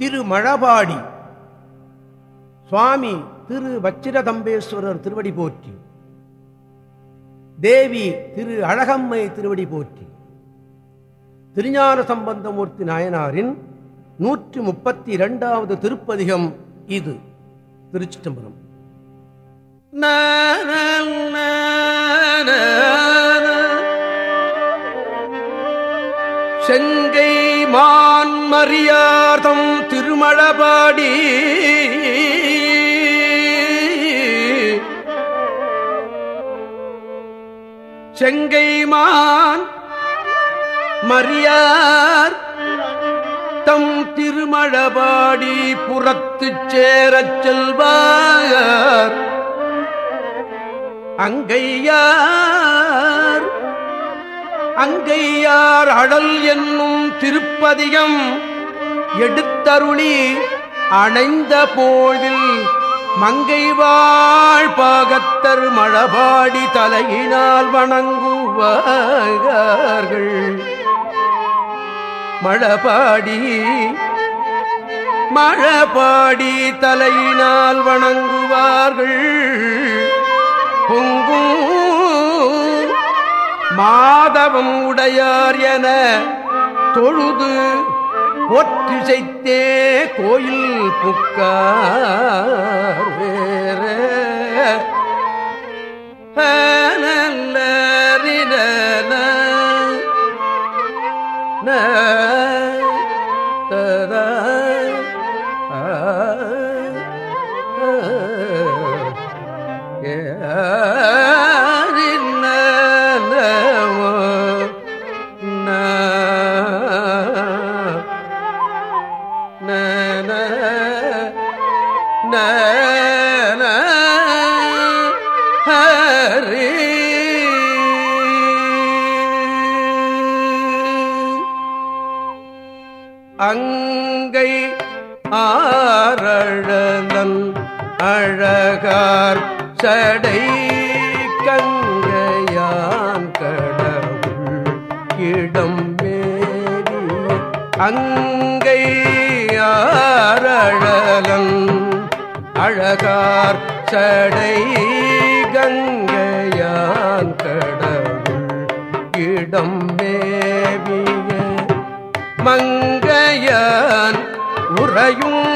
திருமழபாடி. சுவாமி திரு வச்சிரதம்பேஸ்வரர் திருவடி போற்றி. தேவி திரு அழகம்மை திருவடி போற்றி. திருஞான சம்பந்தமூர்த்தி நாயனாரின் நூற்றி முப்பத்தி இரண்டாவது திருப்பதிகம் இது திருச்சிட்டம்பரம் செங்கை மான்மரியாதம் திருமழபாடி. செங்கை மான் மரியார் தம் திருமழபாடி புறத்துச் சேரச் செல்வார். அங்கையார் அங்கையார் அடல் என்னும் திருப்பதிகம் எடுத்தருளி அணைந்த போதில் மங்கை வாழ் பாகத்தர் மழபாடி தலையினால் வணங்குவார்கள். மழபாடி மழபாடி தலையினால் வணங்குவார்கள். மாதவம் உடையார் என தொழுது ஒற்றிசைத்தே கோயில் புக்கார் வேற. அங்கை ஆரழந்தன் அழகார் சடை கங்கையான் கடவுள் இடம் மேரி அங்கை ஆரழலன் அழகார் சடை கங்கையான் கடவுள் இடம் மேவிய மங்க மங்கையான் உறையும்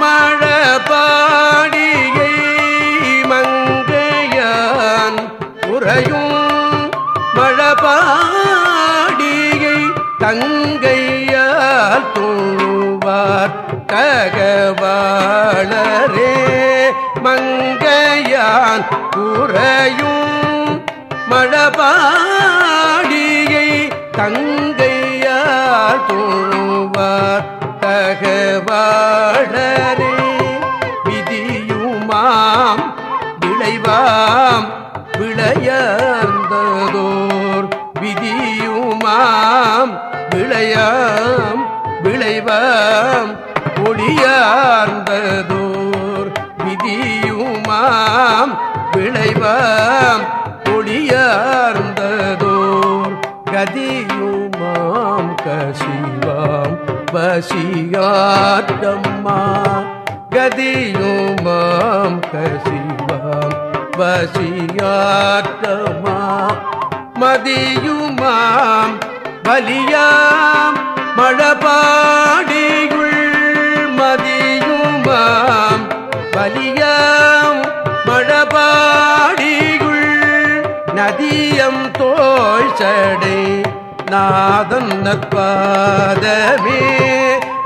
மழபாடியை மங்கையான் உறையும் மழபாடியை தங்கையால் தூவார் தகவாளரே மங்கையான் உறையும் மழபாடியை தங்கை தூவார் தகவாளரே விதியுமாம் விளைவாம் விளையாந்ததோர் விதியுமாம் விளையாம் விளைவாம் ஒளியார்ந்ததோர். விதியுமாம் விளைவாம் ஒளியார்ந்ததோர். கதி பசியாட்டம்மா கதியுமாம் கசிவாம் பசியாட்டமா மதியுமாம் பலியாம் மழபாடியுள். மதியுமாம் பலியாம் மழபாடியுள். நதியம் தோய் சடை நாதன் நற்பாதமே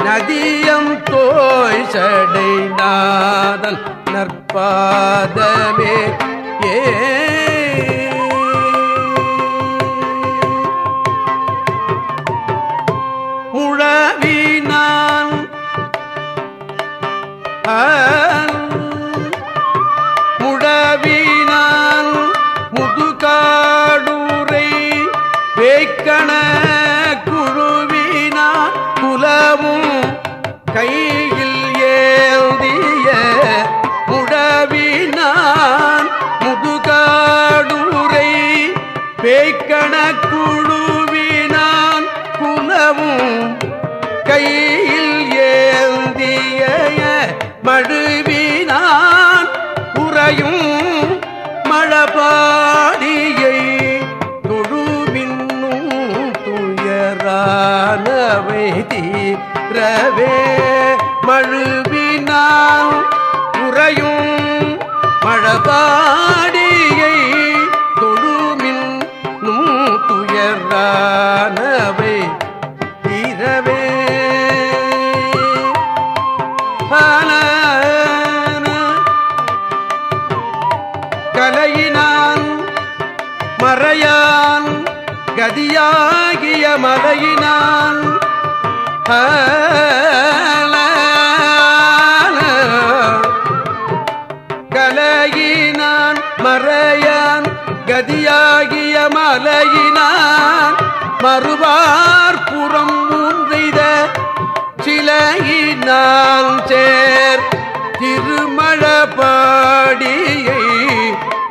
நதியம் தோய் சடை நாதன் நற்பாதமே ஏ. முழவினான் ஆ மழுவினான் கலையினான் மறையான் கதியாகிய மலையினான். மறுவார் புறம் மூன்றித சிலையினான் சேர் திருமழபாடியை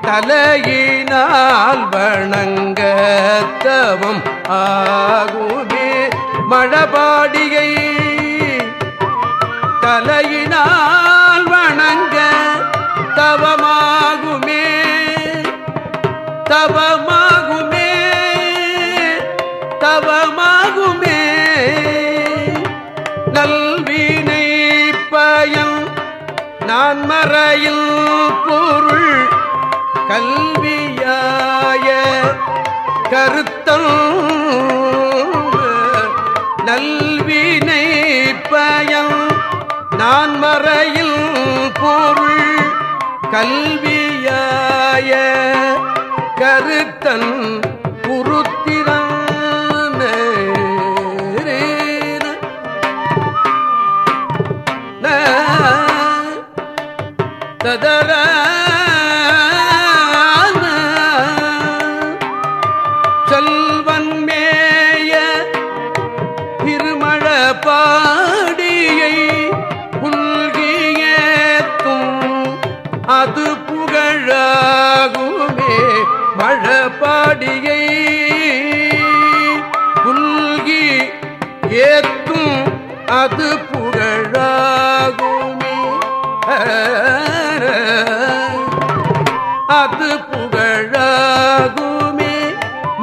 தலையினால் வணங்கத்தவம் ஆகுமே. மழபாடியை தலையினால் நான் பொருள் கல்வியாய கருத்தம் நல்வினை பயன் நான் மறையில் பொருள் கல்வியாய கருத்தன் பாடியை புல்கியேத்தும் அது புகழாகுமே மழபாடியை புல்கி ஏத்தும் அது புகழாகுமே. அது புகழாகுமே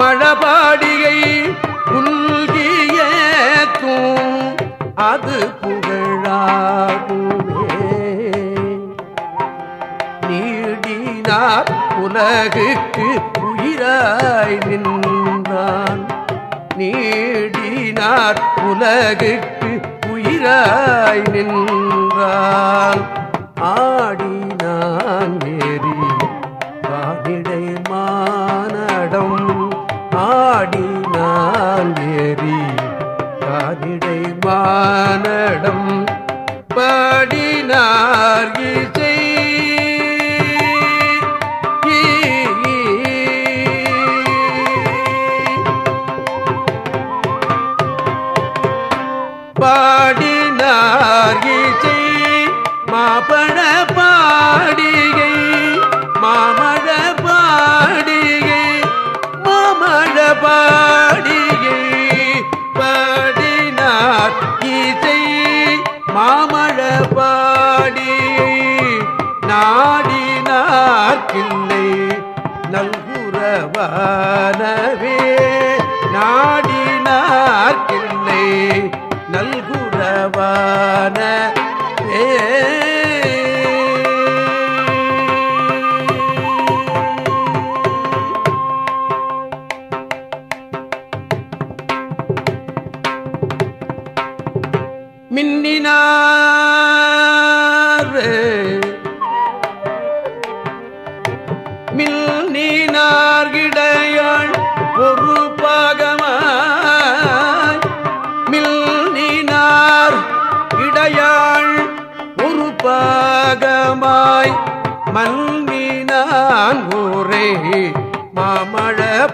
மழபாடியை அது புகழாகுமே. நீடினார் உலகுக்கு உயிராய் நின்றான். நீடினார் உலகுக்கு உயிராய் நின்றான். ஆ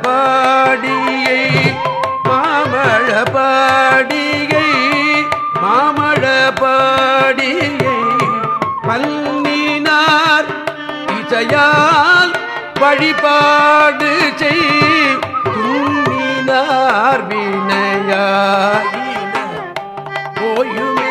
பாடியை மாமழ பாடியை மாமழ பாடியை பல்லினார் இசையால் வழிபாடு செய் துண்ணினார் வினையாயின போயுமே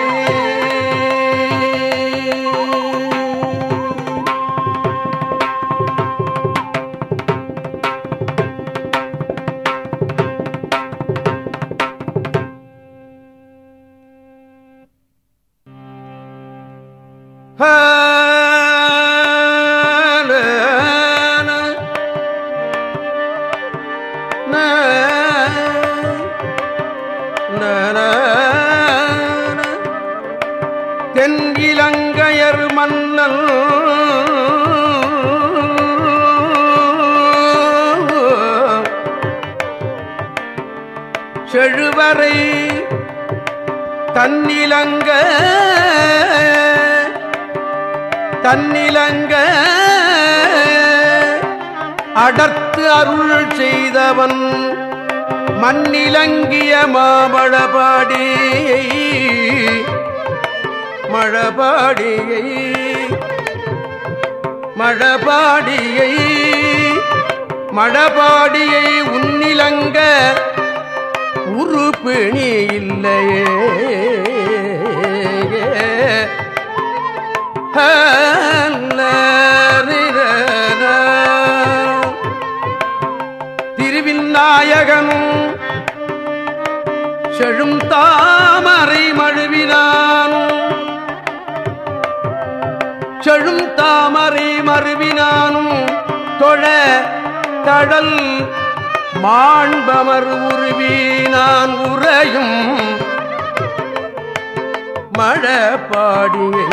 தென்கிலங்கையர் மன்னல் செழுவரை தன்னிலங்க தன்னிலங்க அடர்த்து அருள் செய்தவன் மண்ணிலங்கிய மாமழபாடியை மழபாடியை மழபாடியை மழபாடியை உன்னிலங்க உறுப்பிணி இல்லையே. தாமரை மழுவினானும் செழும் தாமரை மறுவினானும் தொழ தடல் மாண்பமர் உருவினான் உறையும். மழப்பாடியை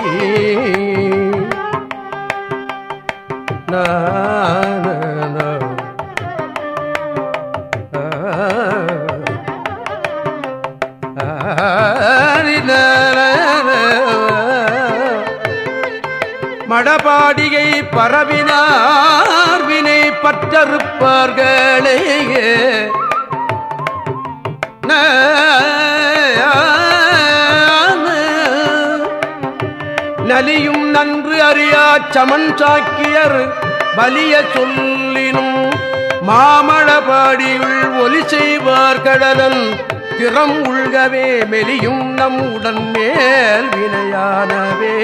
மடபாடியை பரவினார் வினை பற்றறுப்பார்களே நலியும் நன்று அறியா சமன் சாக்கியர் வலிய சொல்லினும் மாமழபாடியுள் ஒலி செய்வார் கடலன். திறம் உள்கவே மெலியும் நம் உடன் மேல் வினையானவே.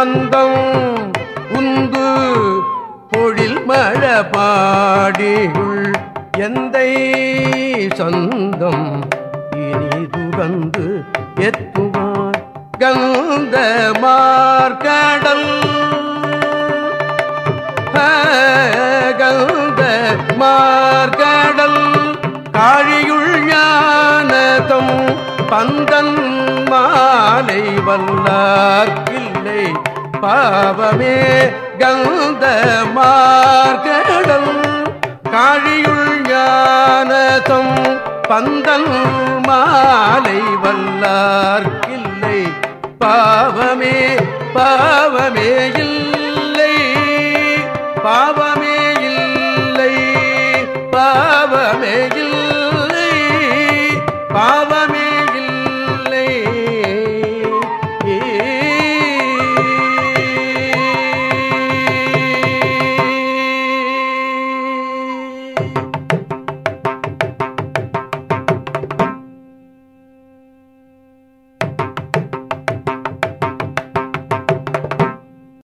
மந்தம் உந்து பொழில் மழபாடியுள் எந்தை இனி துகந்து எத்துவார் கந்த மார்கடல். கந்த மார்கடல் காழியுள் ஞானதம் பந்தன் மாலை வல்லார். இல்லை பாவமே கந்த மார்கடல் காழியுள் ஞானதம் பந்தல் மாலை வல்லார்க்கில்லை. பாவமே பாவமே இல்லை.